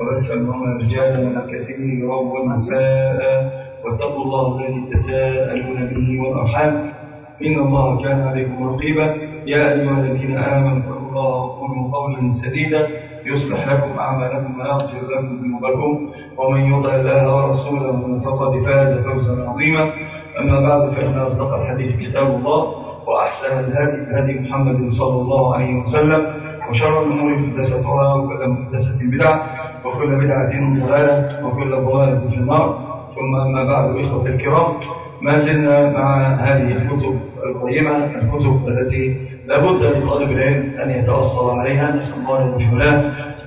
وبث منهما رجالا كثيرا ونساء واتقوا الله الذي تساءلون به والأرحام. إن الله كان عليكم رقيبا. يا أيها الذين آمنوا اتقوا الله وقولوا قولا سديدا يصلح لكم أعمالكم ويغفر لكم ذنوبكم. ومن يطع الله ورسوله فقد فاز فوزا عظيما. أما بعد فإن أصدق الحديث كتاب الله وأحسن الهدي هدي محمد صلى الله عليه وسلم وشر الأمور محدثاتها وكل محدثة بدعة. وكل بدعة ضلالة وكل ضلالة في النار. ثم أما بعد إخوة الكرام ما زلنا مع هذه الكتب القيمة الكتب التي لابد لطالب العلم أن يتوصل عليها. نسأل الله وعلا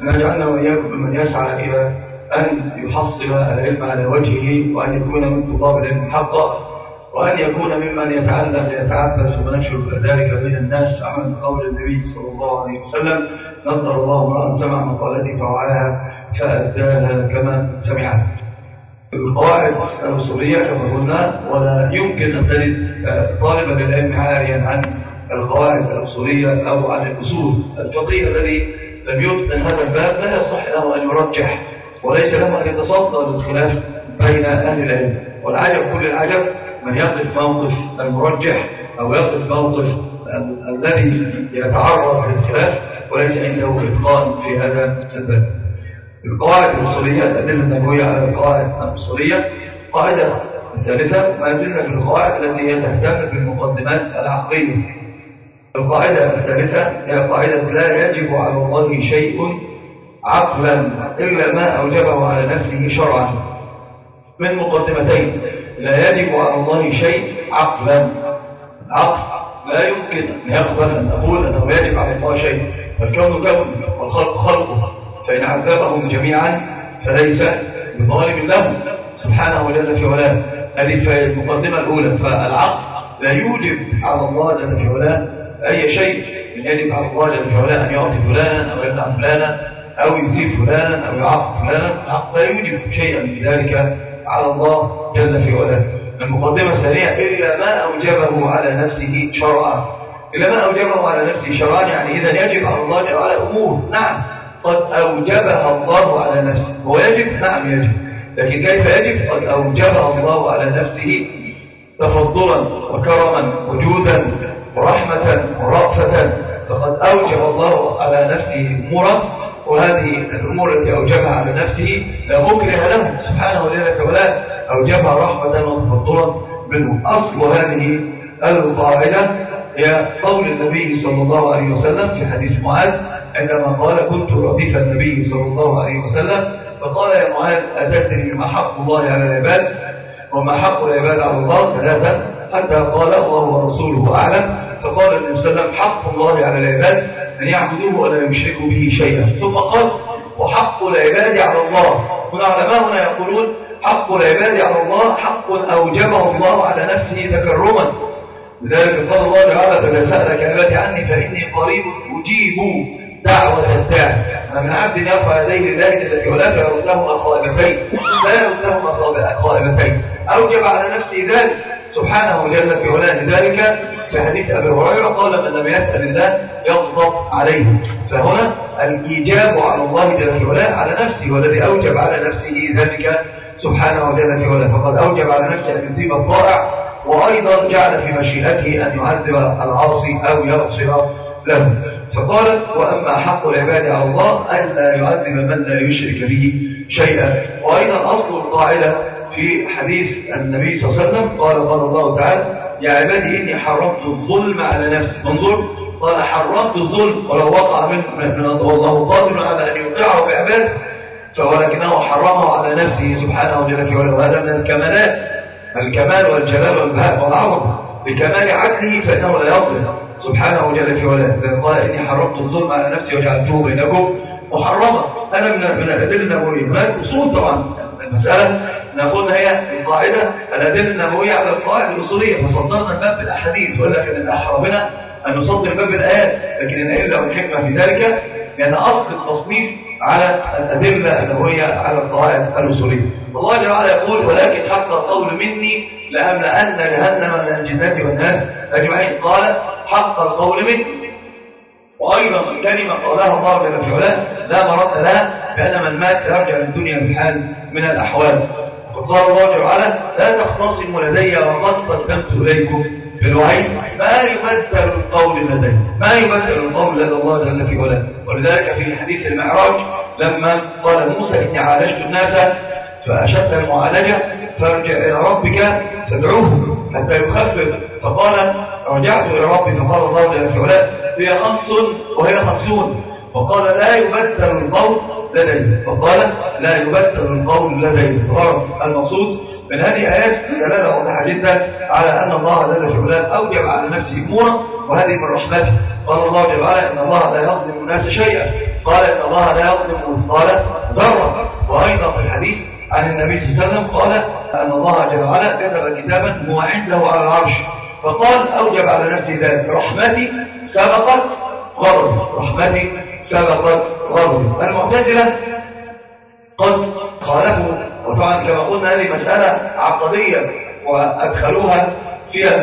أن يجعلنا وإياكم ممن يسعى إلى أن يحصل العلم على وجهه وأن يكون من طلاب العلم حقا وأن يكون ممن يتعلم يتعبس ونشر ذلك بين الناس. عمل قول النبي صلى الله عليه وسلم نظر الله امرأ سمع مقالتي فوعاها كما سمعها القواعد الأصولية كما قلنا ولا يمكن أن تجد طالبا للعلم عاريا عن القواعد الأصولية أو عن الأصول الفقهية الذي لم يتقن هذا الباب لا يصح له أن يرجح وليس له أن يتصدى للخلاف بين أهل العلم. والعجب كل العجب من يقف موقف المرجح أو يقف موقف الذي يتعرض للخلاف وليس عنده إتقان في هذا الباب. القواعد الأصولية الأدلة النبوية على القواعد الأصولية. قاعدة الثالثة ما زلنا في القواعد التي تهتم بالمقدمات العقلية. القاعدة الثالثة هي قاعدة لا يجب على الله شيء عقلا إلا ما أوجبه على نفسه شرعا. من مقدمتين لا يجب على الله شيء عقلا. عقل لا يمكن أن يقبل أن نقول أنه يجب على الله شيء فالكون كون والخلق خلقه. عذبهم جميعا فليس بظالم لهم. سبحانه جل في علاه. هذه المقدمة الأولى. فالعقل لا يوجب على الله جل في علاه أي شيء. يجب على الله جل في علاه أن يعطي فلانا أو يمنع فلانا أو يزيد فلانا أو يعاقب فلانا. العقل لا يوجب شيئا من ذلك على الله جل في علاه. المقدمة الثانية إلا ما أوجبه على نفسه شرعا. إلا ما أوجبه على نفسه شرعا يعني إذا يجب على الله جل وعلا أمور. نعم. قد أوجبها الله على نفسه. هو يجب؟ نعم يجب. لكن كيف يجب؟ قد أوجبها الله على نفسه تفضلا وكرما وجودا ورحمة ورأفة. فقد أوجب الله على نفسه أمورا وهذه الأمور التي أوجبها على نفسه لا مكره له. سبحانه وتعالى ولا أوجبها رحمة وتفضلا منه. أصل هذه القاعدة هي قول النبي صلى الله عليه وسلم في حديث معاذ عندما قال كنت رديف النبي صلى الله عليه وسلم فقال يا معاذ أتدري ما حق الله على العباد؟ وما حق العباد على الله ثلاثا حتى قال الله ورسوله أعلم. فقال النبي صلى الله عليه وسلم حق الله على العباد أن يعبدوه ولا يشركوا به شيئا. ثم قال وحق العباد على الله. هنا علماؤنا يقولون؟ حق العباد على الله حق أوجبه الله على نفسه تكرما. لذلك قال الله تعالى فلا سألك عبادي عني فإني قريب أجيب. دعوة الداع من عبد يرفع يديه لله التي ولا فيردهما خائبتين لا يردهما خائبتين أوجب على نفسه ذلك. سبحانه جل في علاه لذلك في حديث أبي هريرة قال من لم يسأل الله يغضب عليه. فهنا الإيجاب على الله جل في علاه على نفسه والذي أوجب على نفسه ذلك سبحانه جل في علاه. فقد أوجب على نفسه أن يثيب الطائع وأيضا جعل في مشيئته أن يعذب العاصي أو يغفر له. فقال وأما حق العباد على الله أن لا يعذب من لا يشرك به شيئا. وأيضا أصل القاعدة في حديث النبي صلى الله عليه وسلم؟ قال قال الله تعالى يا عبادي إني حرمت الظلم على نفسي. انظر قال حرمت الظلم. ولو وقع من, من والله قادر على أن يوقعه بعباده فولكنه حرمه على نفسه سبحانه وعلا وهذا من الكمالات الكمال والجلال والبهاء والعظم. بكمال عدله فإنه لا يظلم. سبحانه جل في علاه قال إني حرمت الظلم على نفسي وجعلته بينكم محرمة أنا من الأدلة النبوية. هناك أصول طبعا المسألة نقول هي القاعدة. الأدلة النبوية على القواعد الأصولية. فصدرنا الباب بالأحاديث ولكن الأحرى بنا أن نصدر الباب بالآيات لكن العلة والحكمة في ذلك. لأن أصل التصنيف على الأدلة النبوية على القواعد الأصولية. الله جل وعلا يقول ولكن حق القول مني لأملأن جهنم من الجنة والناس أجمعين. قال حق القول مني. وأيضا كلمة قالها الله جل في علاه لا مرد لها بأن من مات سيرجع للدنيا بحال من الأحوال. وقال الله جل وعلا لا تختصموا لدي وقد قدمت إليكم بالوعيد ما يبدل القول لدي ما يبدل القول لدى الله جل في علاه. ولذلك في حديث المعراج لما قال موسى إني عالجت الناس فأشد المعالجة فارجع إلى ربك فادعوه حتى يخفف. فقال رجعت إلى ربي فقال الله جل في علاه هي خمس وهي خمسون. فقال لا يبدل القول لدي فقال لا يبدل القول لدي غرض المقصود من هذه آيات دلالة واضحة جدا على أن الله جل علاه أوجب على نفسه أمورا وهذه من رحمته. قال الله جل وعلا إن الله لا يظلم الناس شيئا. قال إن الله لا يظلم مثقال ذرة. وأيضا في الحديث عن النبي صلى الله عليه وسلم قال أن الله جل وعلا كتب كتابا هو عنده على العرش. فقال أوجب على نفسه ذلك رحمتي سبقت غضبي. رحمتي سبقت غضبي. المعتزلة قد خالفوا وطبعا كما قلنا هذه مسألة عقدية وأدخلوها في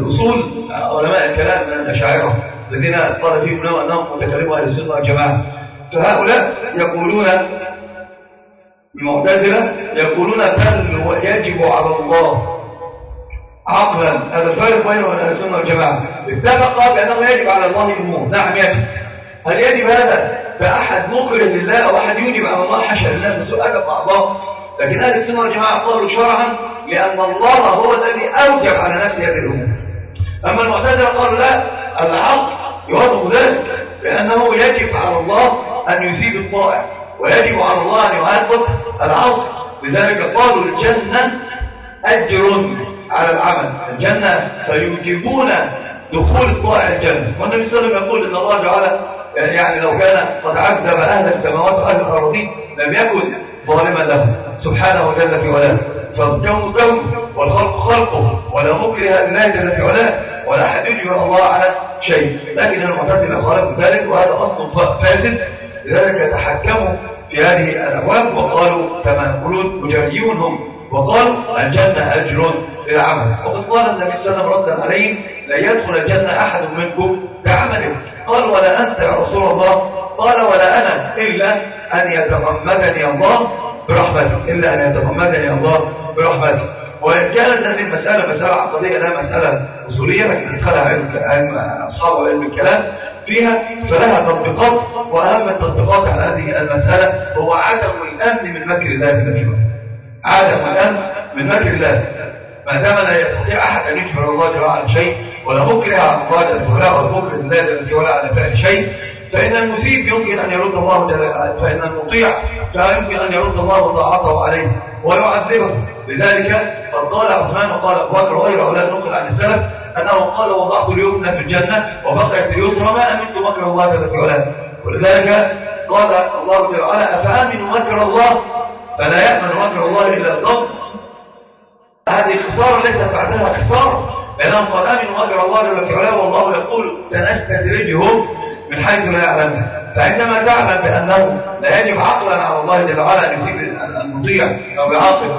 الأصول علماء الكلام من الأشاعرة الذين قال فيهم أنهم متكلموا أهل السنة والجماعة. فهؤلاء يقولون المعتزلة يقولون بل يجب على الله عقلا. هذا الفرق بينه وبين السنة والجماعة. اتفق بأنه يجب على الله الأمور. نعم يجب. هل يجب هذا؟ فأحد مكره لله أو أحد يوجب على الله حاشا لله السؤال بعضهم لكن أهل السنة والجماعة قالوا شرعا لأن الله هو الذي أوجب على نفسه هذه الأمور أما المعتزلة قالوا لا العقل يوافق ذلك لأنه يجب على الله أن يزيد الطائع ويجب على الله أن يعاقب العاصي لذلك قالوا الجنة أجر على العمل. الجنة فيوجبون دخول الطائع الجنة. والنبي صلى الله عليه وسلم يقول إن الله تعالى يعني لو كان قد عذب أهل السماوات وأهل الأرضين لم يكن ظالما له سبحانه وجل في علاه. فالكون كون والخلق خلقه ولا مكره لله جل في علاه ولا أحد يجبر الله على شيء. لكن المعتزلة خالفوا ذلك وهذا أصل فاسد. لذلك تحكموا في هذه الأبواب وقالوا كما يقولون مجريون هم. وقالوا الجنة أجر بالعمل وقد قال النبي صلى الله عليه وسلم ردا عليهم لا يدخل الجنة أحد منكم بعمله. قال ولا أنت يا رسول الله. قال ولا أنا إلا أن يتغمدني الله برحمته إلا أن يتغمدني الله برحمته وإن كانت هذه المسألة مسألة عقدية لا مسألة أصولية لكن ادخلها علم أصحاب علم الكلام فيها فلها تطبيقات وأهم التطبيقات على هذه المسألة هو عدم الأمن من مكر الله جل عدم الأمن من مكر الله. ما دام لا يستطيع أحد أن يجبر الله جل وعلا شيء ولا مكره على الله جل وعلا ولا مكره الله جل وعلا على فعل شيء فإن المسيب يمكن أن يرد الله جل فإن المطيع فيمكن أن يرد الله طاعته عليه ويعذبه. لذلك قد قال عثمان وقال أبو بكر وغيره ولا نقل عن السلف أنه قال وضعت اليمنى في الجنة وبقيت اليسرى ما أمنت مكر الله جل وعلا ولذلك قال الله جل وعلا أفأمنوا مكر الله؟ فلا يأمن مكر الله إلا الضبط هذه خسارة ليست بعدها خسارة. لأنهم قد أمنوا أجر الله جل وعلا والله يقول سنستدرجهم من حيث لا يعلمون فعندما تعلم بأنه لا يجب عقلا على الله جل وعلا أن يثيب المطيع أو يعاقب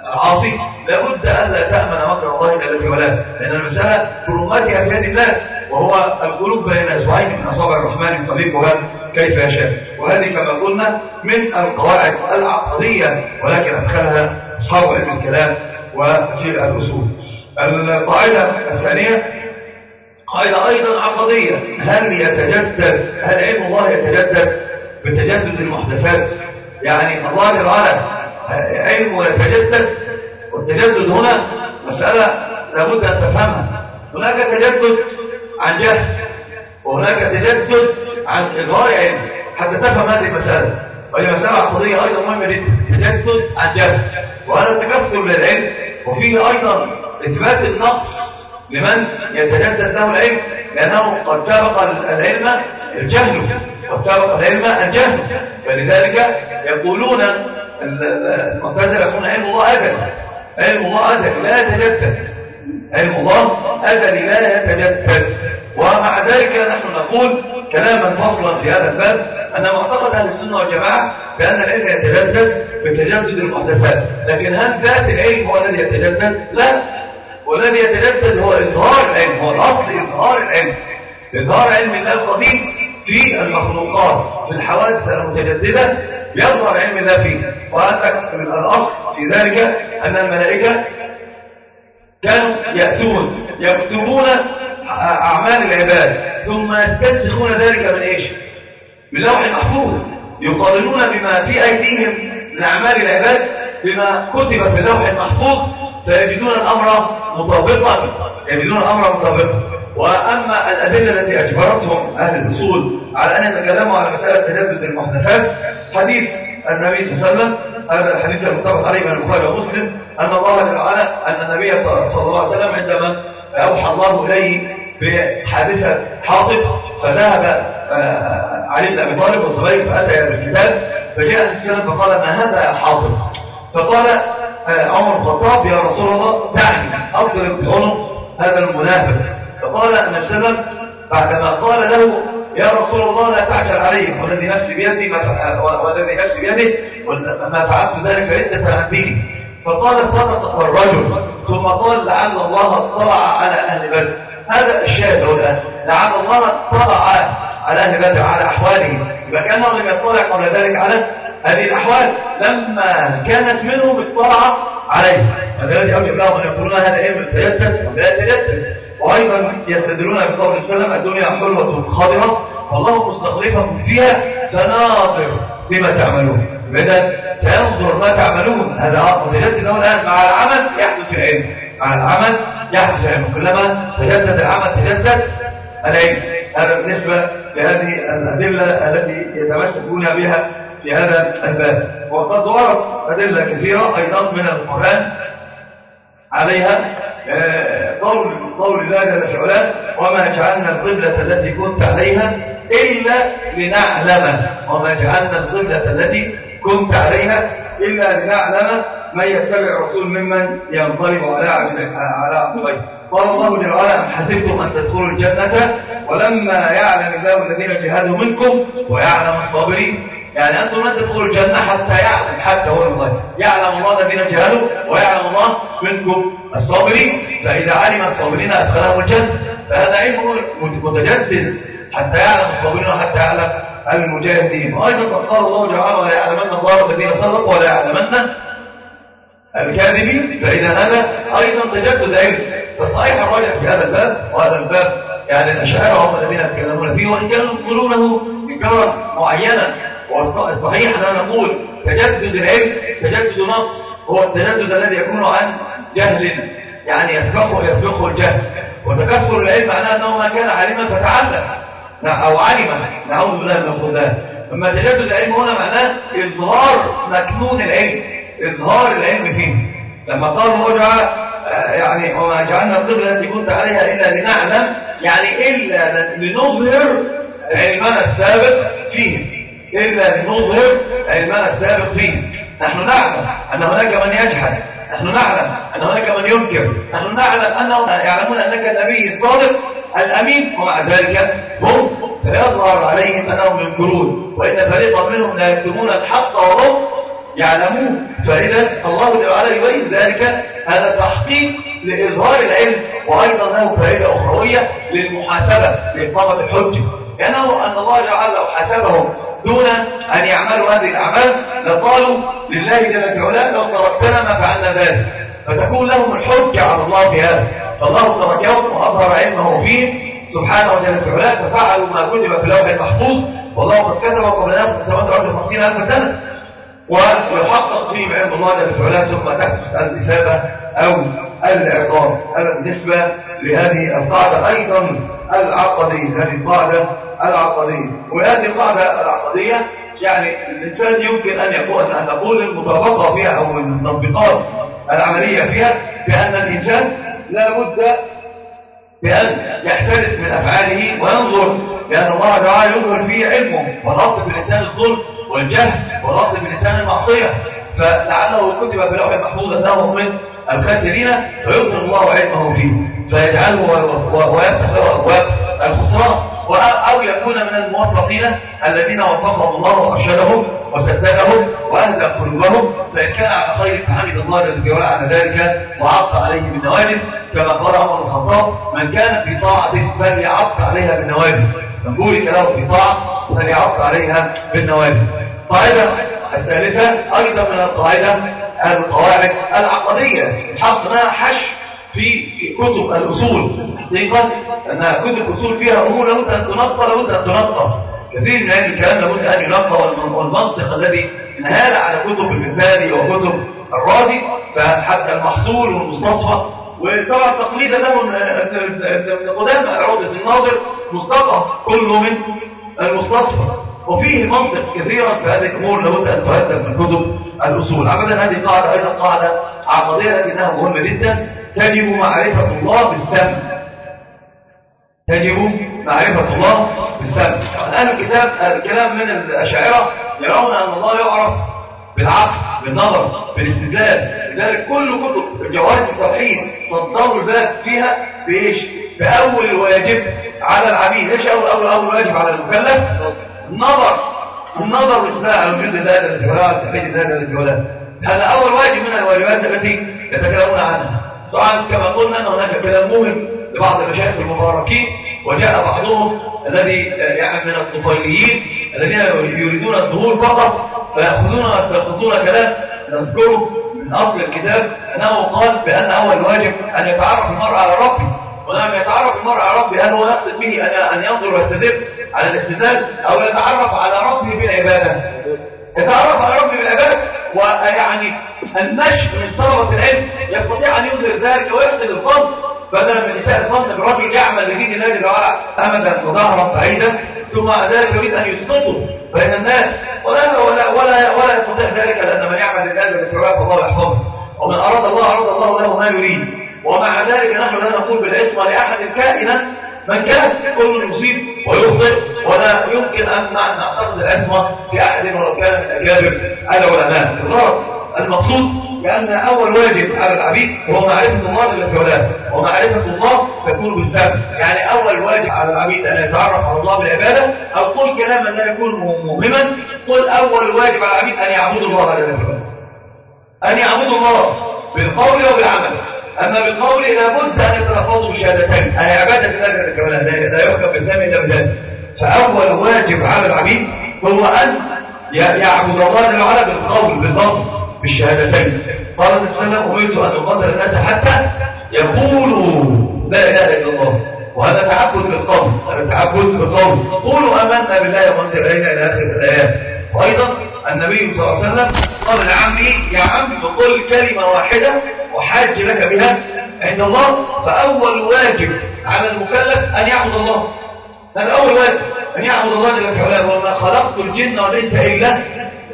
العاصي لابد أن لا تأمن مكر الله جل وعلا لأن المسألة كرماتها في يد الله وهو القلوب بين أسبوعين من أصابع الرحمن يطلقها كيف يشاء وهذه كما قلنا من القواعد العقدية ولكن أدخلها أصحاب علم الكلام وفي الأصول. القاعدة الثانية قاعدة أيضا عقدية. هل يتجدد هل علم الله يتجدد بتجدد المحدثات؟ يعني الله جل وعلا علمه يتجدد والتجدد هنا مسألة لابد أن تفهمها. هناك تجدد عن جهل وهناك تجدد عن إظهار علم. حتى تفهم هذه المسألة. وهي مسألة عقدية أيضا مهمة جدا. تجدد عن جهل. وهذا تكسر للعلم. وفيه أيضا إثبات النقص لمن يتجدد له العلم؟ لأنه قد سبق العلم الجهل قد سبق العلم الجهل. فلذلك يقولون المعتزلة يقولون علم الله أزلي. علم الله أزلي لا يتجدد. علم الله أزلي لا يتجدد. ومع ذلك نحن نقول كلاما فصلا في هذا الباب أن معتقد أهل السنة والجماعة بأن العلم يتجدد بتجدد المحدثات. لكن هل ذات العلم هو الذي يتجدد؟ لا. والذي يتجدد هو إظهار العلم هو الأصل إظهار العلم. إظهار علم الله القديم في المخلوقات في الحوادث المتجددة يظهر علم الله فيه. وعندك الأصل في ذلك أن الملائكة كانوا يأتون يكتبون أعمال العباد ثم يستنسخون ذلك من إيش؟ من لوح محفوظ. يقارنون بما في أيديهم من أعمال العباد بما كتب في اللوح المحفوظ فيجدون الأمر مطابقا يجدون الأمر مطابقا. وأما الأدلة التي أجبرتهم أهل الأصول على أن يتكلموا على مسألة تجدد المحدثات حديث النبي صلى الله عليه وسلم هذا الحديث المتفق عليه من البخاري ومسلم أن الله تعالى أن النبي صلى الله عليه وسلم عندما أوحى الله إليه بحادثة حاطب فذهب آه، علي بن أبي طالب والزبير فأتى بالكتاب فجاء النبي صلى الله عليه وسلم فقال ما هذا يا حاطب؟ فقال عمر الخطاب يا رسول الله دعني أضرب بعنق هذا المنافق. فقال النبي صلى عليه بعدما قال له يا رسول الله لا تعجل عليهم والذي نفسي بيدي والذي نفسي بيده ما فعلت ذلك عن ديني فقال صدق الرجل ثم قال لعل الله اطلع على أهل بدر. هذا الشاهد هو لعل الله اطلع على أهل بدر على احوالهم يبقى كأنه لم يطلع قبل ذلك على هذه الأحوال لما كانت منهم اطلع عليه اوجب لهم أن يقولون هذا إيه؟ تجدد. ولا يتجدد. وأيضا يستدلون بقول السلام الدنيا حلوة خضرة والله مستخلفكم فيها فناظر بما تعملون. بدأ سينظر ما تعملون. هذا أمر تجدد له الآن مع العمل يحدث العلم مع العمل يحدث العلم كلما تجدد العمل تجدد. العلم هذا بالنسبة لهذه الأدلة التي يتمسكون بها في هذا الباب. وقد ورد أدلة كثيرة أيضا من القرآن عليها آه، قول قول الله جل وعلا وما جعلنا القبلة التي كنت عليها إلا لنعلم. وما جعلنا القبلة التي كنت عليها إلا لنعلم من يتبع الرسول ممن ينقلب على على عقبيه. قال الله جل وعلا أم حسبتم أن تدخلوا الجنة ولما يعلم الله الذين جهادوا منكم ويعلم الصابرين؟ يعني أنتم لن تدخلوا الجنة حتى يعلم حتى هو الله يعلم الله الذين جهلوا ويعلم الله منكم الصابرين. فإذا علم الصابرين أدخلهم الجنة. فهذا علم متجدد حتى يعلم الصابرين وحتى يعلم المجاهدين. وأيضا قال الله تعالى ولا يعلمن الله الذين صدقوا ولا يعلمن الكاذبين. فإذا هذا أيضا تجدد علم. فالصحيح الراجح في هذا الباب وهذا الباب يعني الأشاعرة هم الذين يتكلمون فيه وإن كانوا يقولونه إنكارا معينا والصحيح أننا نقول تجدد العلم تجدد نقص هو التجدد الذي يكون عن جهل يعني يسبقه يسبقه الجهل. وتكسر العلم معناه أنه ما كان عالما فتعلم. أو علم. نعوذ بالله من الخذلان أما تجدد العلم هنا معناه إظهار مكنون العلم إظهار العلم فيه. لما قال تعالى آه، يعني وما جعلنا القبلة التي كنت عليها إلا لنعلم يعني إلا لنظهر علمنا السابق فيه. إلا لنظهر علمنا السابق فيه. نحن نعلم أن هناك من يجحد نحن نعلم أن هناك من ينكر. نحن نعلم أنهم يعلمون أنك النبي الصادق. الأمين. ومع ذلك هم سيظهر عليهم أنهم ينكرون. وإن فريقا منهم لا يكتمون الحق وهم يعلمون. فإذا الله تعالى يبين ذلك. هذا تحقيق لإظهار العلم. وأيضا له فائدة أخروية للمحاسبة لإقامة الحجة. لأنه أن الله تعالى لو حاسبهم دون أن يعملوا هذه الأعمال لقالوا لله جل وعلا لو تركتنا ما فعلنا ذلك. فتكون لهم الحجة على الله في هذا. فالله تركهم وأظهر علمه فيه سبحانه وتعالى وعلا ففعلوا ما كتب في اللوح المحفوظ. والله قد كتب قبلنا في السماوات والارض 50000 سنة. ويحقق فيهم علم الله جل وعلا ثم تحدث الإثابة أو العقاب هذا بالنسبة لهذه القاعدة. أيضا العقديه هذه القاعده العقدية. وهذه القاعدة العقدية يعني الإنسان يمكن أن يقول أن نقول المطابقة فيها أو التطبيقات العملية فيها بأن الإنسان لا بد بأن يحترس من أفعاله وينظر لأن الله تعالى يظهر فيه علمه. والأصل في الإنسان الظلم والجهل والأصل في الإنسان المعصية. فلعله كتب في لوح محفوظ أنه من الخاسرين فيظهر الله علمه فيه. فيجعله ويفتح له أبواب الخسران أو يكون من الموفقين الذين وفقهم الله وأرشدهم وسددهم وأهدى قلوبهم فإن كان على خير فحمد الله الذي وعلى على ذلك وعط عليه بالنوازل كما قال عمر الخطاب من كان في طاعة فليعط عليها بالنوازل من بورك له في طاعة فليعط عليها بالنوازل قاعدة الثالثة أيضا من القاعدة القواعد العقدية حطنا حش في كتب الأصول. حقيقة أنها كتب الأصول فيها أمور لابد أن تنقى لابد أن تنقى كثير من هذه الكلام لابد أن ينقى والمنطق الذي انهال على كتب المثالي وكتب الراضي فحتى المحصول والمستصفى وطبعا تقليدا له قدام عودة الناظر مصطفى كل من المستصفى وفيه منطق كثيرا في هذه الأمور لابد أن تهذب من كتب الأصول. ابدا هذه قاعدة أيضا قاعدة عقدية لكنها مهمة جدا. تجب معرفة الله بالسمع تجب معرفة الله بالسمع الان الكتاب الكلام من الأشاعرة يرون أن الله يعرف بالعقل بالنظر بالاستدلال. لذلك كل كتب جوارح التوحيد صدروا الباب فيها بإيش؟ بأول واجب على العبيد. إيش اول اول أول واجب على المكلف؟ النظر. النظر والإسلاء على وجود الله الجوالات تحقيق الله الجوالات هذا أول واجب من الواجبات التي يتكلمون عنها. طبعا كما قلنا أن هناك كلام مهم لبعض المشايخ المباركين وجاء بعضهم الذي يعني من الطفيليين الذين يريدون الظهور فقط فيأخذون ويستخدمون كلام نذكره من أصل الكتاب أنه قال بأن أول واجب أن يتعرف المرء على ربه ولما يتعرف المرء على ربه هل هو يقصد به أن ينظر ويستدل على الاستدلال أو يتعرف على ربه بالعبادة؟ يتعرف على ربه بالعبادة؟ ويعني النشء من طلبة العلم يستطيع أن يظهر ذلك ويحسن الظن بدلا من نساء الظن برجل يعمل لدين الله جل أمدا وظهرا بعيدا ثم ذلك يريد أن يسقطه بين الناس. ولا ولا ولا ولا يستطيع ذلك لأن من يعمل لله جل فالله يحفظه. ومن أراد الله أراد الله له ما يريد. ومع ذلك نحن لا نقول بالعصمة لأحد كائنا من كان كل يصيب ويخطئ ولا يمكن أن نعتقد العصمة في أحد ولو كان من أجابر العلماء. الغرض المقصود بأن أول واجب على العبيد هو معرفة الله وعلا. ومعرفة الله تكون بالسبب يعني أول واجب على العبيد أن يتعرف على الله بالعبادة أو قل كلاما لا يكون مهما قل أول واجب على العبيد أن يعبدوا الله جل وعلا. أن يعبدوا الله بالقول وبالعمل. أما بالقول لابد أن يتلفظوا بشهادتين. أي عبادة الله لا يحكم بإسلام إلا بذلك. فأول واجب على العبيد هو أن يعبد الله جل بالقول باللفظ بالشهادتين. قال النبي صلى الله عليه وسلم أمرت أن أقدر الناس حتى يقولوا لا إله إلا الله. وهذا تعبد بالقول هذا تعبد بالقول. قولوا آمنا بالله ومن إلينا إلى آخر الآيات وأيضا النبي صلى الله عليه وسلم قال لعمه يا عم قل كلمة واحدة وحاج لك بها عند الله فأول واجب على المكلف أن يعبد الله. هذا أول واجب أن يعبد الله جل وعلا. وما خلقت الجن والإنس إلا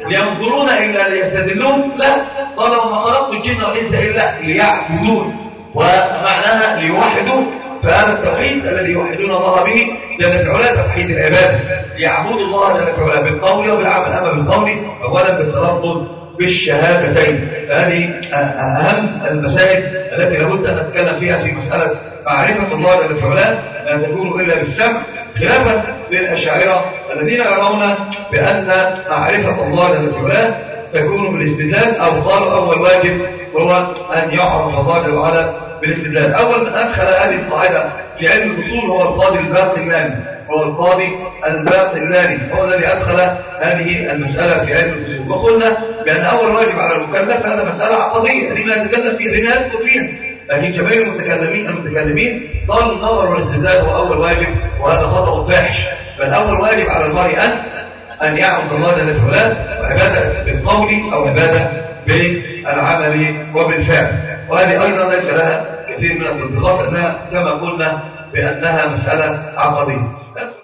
لينظرون إلا ليستدلون. لا قال وما خلقت الجن والإنس إلا ليعبدون. ومعناها ليوحدوا. فهذا التوحيد الذي يوحدون الله به جل وعلا توحيد العباد. يعبد الله جل وعلا بالقول وبالعمل. أما بالقول أولا بالتلفظ بالشهادتين. فهذه أهم المسائل التي لابد أن نتكلم فيها في مسألة معرفة الله جل وعلا لا تكون إلا بالسمع خلافا للأشاعرة الذين يرون بأن معرفة الله جل وعلا تكون بالاستدلال أو قالوا أول واجب هو أن يعرف جل وعلا بالاستدلال. أول من أدخل هذه القاعدة في علم الأصول هو القاضي الباقلاني هو القاضي الباقلاني هو الذي أدخل هذه المسألة في علم الأصول. وقلنا بأن أول واجب على المكلف هذا مسألة عقدية. لما نتكلم فيها لما يدخل فيها. لكن جميع المتكلمين المتكلمين قالوا النظر والاستدلال هو أول واجب وهذا خطأ فاحش. بل أول واجب على المرء أن أن يعبد الله جل وعلا وعبادة بالقول أو عبادة بالعمل وبالفعل. وهذه أيضا ليس لها كثير من الانتقاص أنها كما قلنا بأنها مسألة عقدية.